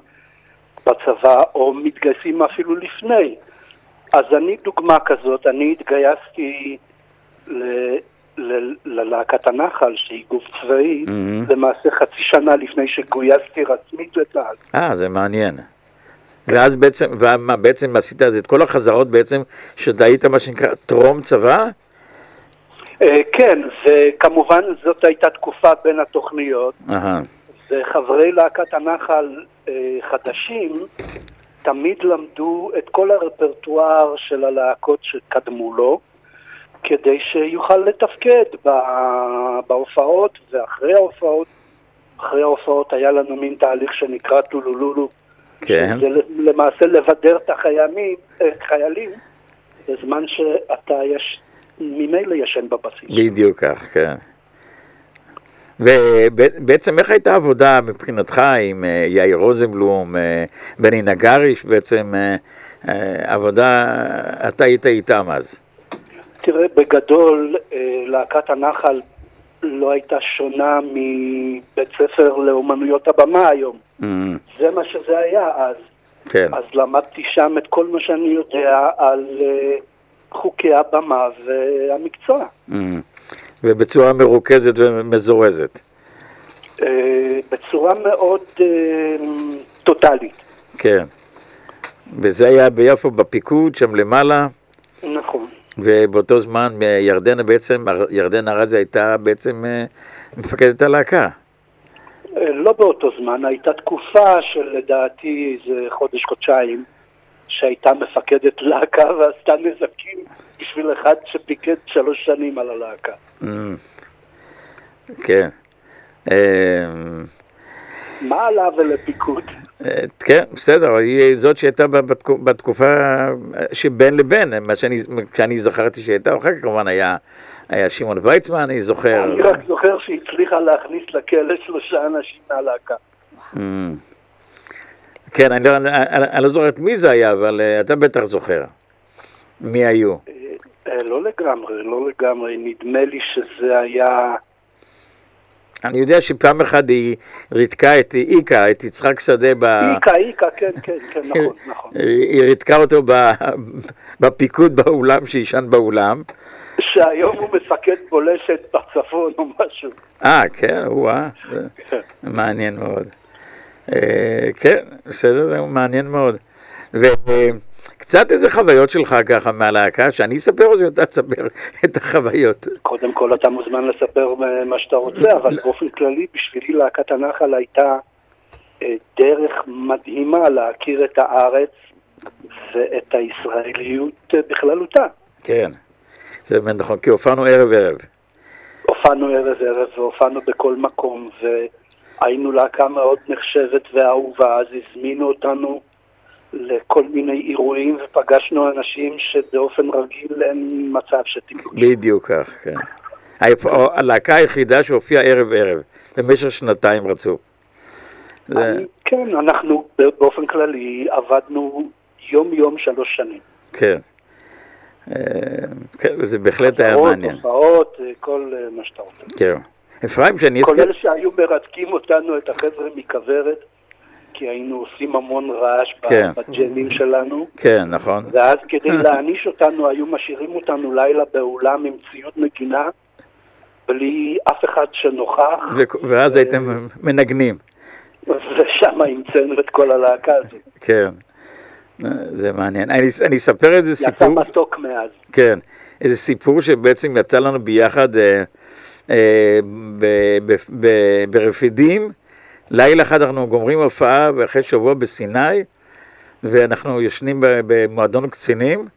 בצבא, או מתגייסים אפילו לפני. אז אני דוגמה כזאת, אני התגייסתי ל- ללהקת הנחל, שהיא גוף צבאי, למעשה חצי שנה לפני שגויסתי רשמית לצה"ל. אה, זה מעניין. ואז בעצם, ומה, בעצם עשית אז את כל החזרות בעצם, שאתה היית מה שנקרא טרום צבא? אה, כן, וכמובן זאת הייתה תקופה בין התוכניות. וחברי להקת הנחל אה, חדשים תמיד למדו את כל הרפרטואר של הלהקות שקדמו לו, כדי שיוכל לתפקד בהופעות ואחרי ההופעות. אחרי ההופעות היה לנו מין תהליך שנקרא טולולולו, כן. זה למעשה לבדר את החיילים, אה, חיילים בזמן שאתה יש, ממילא ישן בבסיס. בדיוק כך, כן. ובעצם איך הייתה העבודה מבחינתך עם אה, יאיר רוזנבלום, אה, בני נגריש, בעצם אה, עבודה, אתה היית איתם אז. תראה, בגדול, להקת הנחל לא הייתה שונה מבית ספר לאומנויות הבמה היום. Mm, זה מה שזה היה אז. כן, אז למדתי שם את כל מה שאני יודע על אה, חוקי הבמה והמקצוע. mm. ובצורה מרוכזת ומזורזת. אה, בצורה מאוד אה, טוטאלית. כן. וזה היה ביפו בפיקוד, שם למעלה, נכון. ובאותו זמן אה, ירדנה בעצם, ירדנה ארזי הייתה בעצם אה, מפקדת הלהקה. אה, לא באותו זמן, הייתה תקופה של לדעתי איזה חודש-חודשיים, שהייתה מפקדת להקה ועשתה נזקים בשביל אחד שפיקד שלוש שנים על הלהקה. Mm. כן. אה, מה עליו ולפיקוד? אה, כן, בסדר, היא זאת שהייתה בתקו- בתקופה שבין לבין, מה שאני, כשאני זכרתי שהייתה, אחר כך כמובן היה, היה שמעון ויצמן, אני זוכר. אני רק זוכר שהיא הצליחה להכניס לכלא שלושה אנשים מהלהקה. Mm. כן, אני לא, אני, אני לא זוכר את מי זה היה, אבל אה, אתה בטח זוכר. מי היו? אה, לא לגמרי, לא לגמרי, נדמה לי שזה היה... אני יודע שפעם אחת היא ריתקה את איקה, את יצחק שדה ב... איקה, איקה, כן, כן, כן, נכון, נכון. היא ריתקה אותו ב... בפיקוד באולם, שישן באולם. שהיום הוא מפקד בולשת בצפון או משהו. אה, כן, וואה, זה מעניין מאוד. אה, כן, בסדר, זה מעניין מאוד. וקצת איזה חוויות שלך ככה מהלהקה, שאני אספר או שאתה תספר את החוויות? קודם כל אתה מוזמן לספר מה שאתה רוצה, אבל באופן כללי בשבילי להקת הנחל הייתה אה, דרך מדהימה להכיר את הארץ ואת הישראליות אה, בכללותה. כן, זה באמת נכון, כי הופענו ערב ערב. הופענו ערב ערב והופענו בכל מקום והיינו להקה מאוד נחשבת ואהובה, אז הזמינו אותנו לכל מיני אירועים ופגשנו אנשים שבאופן רגיל אין מצב שתפגוש. בדיוק כך, כן. הלהקה היחידה שהופיעה ערב ערב, במשך שנתיים רצוף. זה- כן, אנחנו באופן כללי עבדנו יום-יום שלוש שנים. כן. אה, כן, וזה בהחלט היה מעניין. הופעות, אה, כל אה, מה שאתה רוצה. כן. אפרים, שאני אזכר... כולל שהיו מרתקים אותנו, את החבר'ה מכוורת, כי היינו עושים המון רעש כן. בג'מים שלנו, כן, נכון. ואז כדי להעניש אותנו, היו משאירים אותנו לילה באולם עם ציוד נגינה, בלי אף אחד שנוכח, ו- ואז הייתם מנגנים. ושם המצאנו את כל הלהקה הזאת. כן. אה, זה מעניין. אני, אני אספר איזה יצא סיפור. מתוק מאז. כן. איזה סיפור שבעצם יצא לנו ביחד אה, אה, ב- ב- ב- ברפידים. לילה אחד אנחנו גומרים הופעה ואחרי שבוע בסיני, ואנחנו ישנים במועדון קצינים,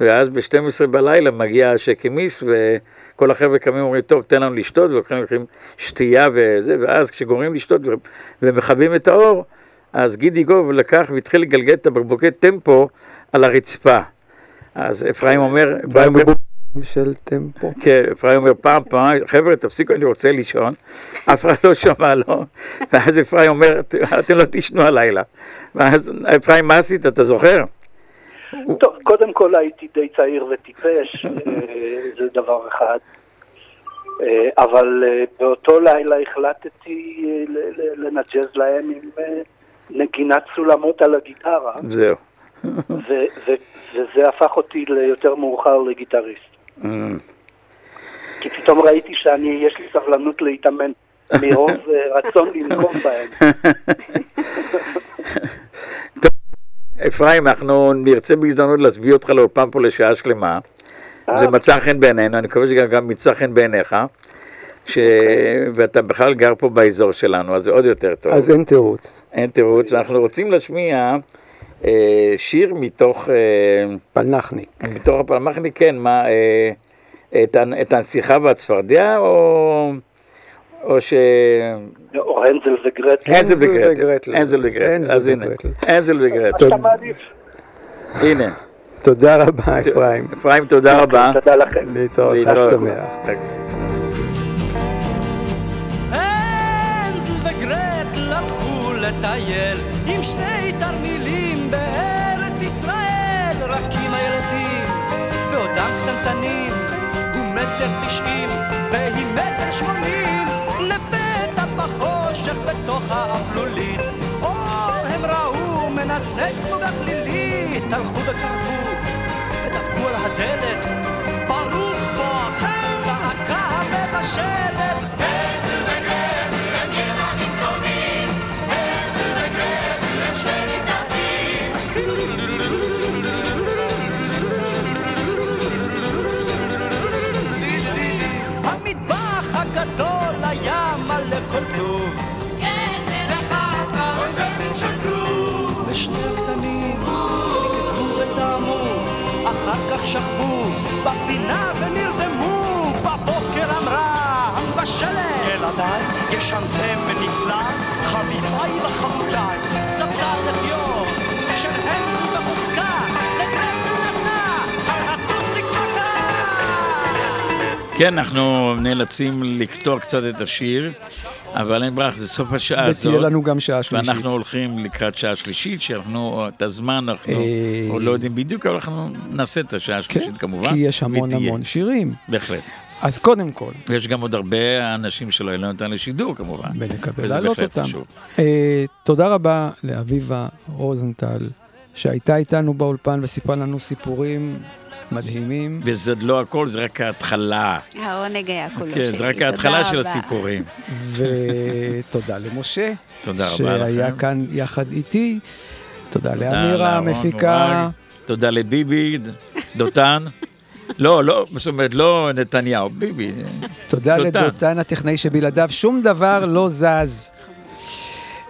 ואז ב-12 בלילה מגיע השקימיסט, וכל החבר'ה קמים ואומרים, טוב, תן לנו לשתות, ולוקחים לוקחים שתייה וזה, ואז כשגומרים לשתות ומכבים את האור, אז גידי גוב לקח והתחיל לגלגל את הבקבוקי טמפו על הרצפה. אז אפרים אומר, של טמפו. כן, אפרים אומר פעם, פעם, חבר'ה, תפסיקו, אני רוצה לישון. אף אחד לא שמע לו. ואז אפרים אומר, אתם לא תישנו הלילה. ואז אפרים, מה עשית, אתה זוכר? טוב, קודם כל הייתי די צעיר וטיפש, אה, זה דבר אחד. אה, אבל אה, באותו לילה החלטתי לנג'ז להם עם נגינת סולמות על הגיטרה, זהו. ו- ו- וזה הפך אותי ליותר מאוחר לגיטריסט. כי פתאום ראיתי שאני, יש לי סבלנות להתאמן מרוב אה, רצון לנקום בהם. אפרים, אנחנו נרצה בהזדמנות להסביר אותך לאופן פה לשעה שלמה. זה מצא חן בעינינו, אני מקווה שגם גם מצא חן בעיניך. ש... ואתה בכלל גר פה באזור שלנו, אז זה עוד יותר טוב. אז אין תירוץ. אין תירוץ, אנחנו רוצים להשמיע אה, שיר מתוך... אה, פלנחניק. מתוך הפלנחניק, כן, מה, אה, את, את הנסיכה והצפרדע, או, או ש... או הנזל וגרטל. הנזל וגרטל. הנזל וגרטל. אז הנה, הנזל וגרטל. אתה מעדיף. הנה. תודה רבה, אפרים. אפרים, תודה רבה. תודה לכם. להתראות, חג. שמח. הנזל וגרטל הלכו לטייל עם שני תרמילים ועודם קטנטנים הוא מטר תשעים והיא מטר שמונים. לפתע בחושך בתוך האפלולית אור הם ראו מנצנץ כמו גחלילית הלכו וקרבו ודפקו על הדלת. ברוך בואכם צעקה המבשלת ישנתם נפלא חביביי וחמודיי צפתה לחיוב של הנדל בחוזקה לגרטל נתנה על הטוסיק מכה כן, אנחנו נאלצים לקטוע קצת את השיר, אבל אין ברירה, זה סוף השעה ותהיה הזאת. לנו גם שעה שלישית. ואנחנו הולכים לקראת שעה שלישית, שאנחנו, את הזמן אנחנו אה, עוד לא יודעים בדיוק, אבל אנחנו נעשה את השעה השלישית כמובן. כי יש המון ותהיה. המון שירים. בהחלט. אז קודם כל, ויש גם עוד הרבה אנשים שלא העלינו אותם לשידור כמובן. ונקווה להעלות אותם. אה, תודה רבה לאביבה רוזנטל, שהייתה איתנו באולפן וסיפרה לנו סיפורים מדהימים. וזה לא הכל, זה רק ההתחלה. העונג היה כולו שלי. כן, זה רק ההתחלה של. הסיפורים. ותודה למשה, תודה רבה שהיה לכם. כאן יחד איתי. תודה תודה לאמירה המפיקה. תודה לביבי, דותן. לא, לא, זאת אומרת, לא נתניהו, ביבי. תודה דותן. לדותן הטכנאי שבלעדיו שום דבר לא זז.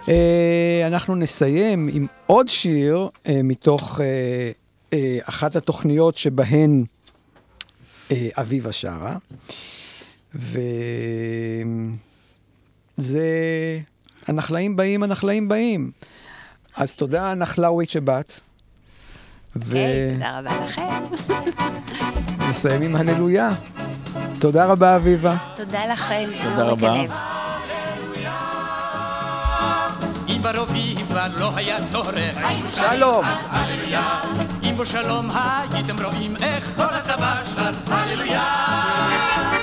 אה, אנחנו נסיים עם עוד שיר אה, מתוך אה, אחת התוכניות שבהן אביבה שרה, וזה הנחלאים באים, הנחלאים באים. אז תודה הנחלאווית שבאת. היי, תודה רבה לכם. ונסיים עם הללויה. תודה רבה אביבה. תודה לכם. תודה רבה. אם ברובים כבר לא היה צורך, שלום. אם בו שלום הייתם רואים איך כל הצבא שר הללויה.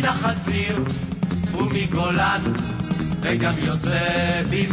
מן החזיר ומגולן, וגם יוצא בי.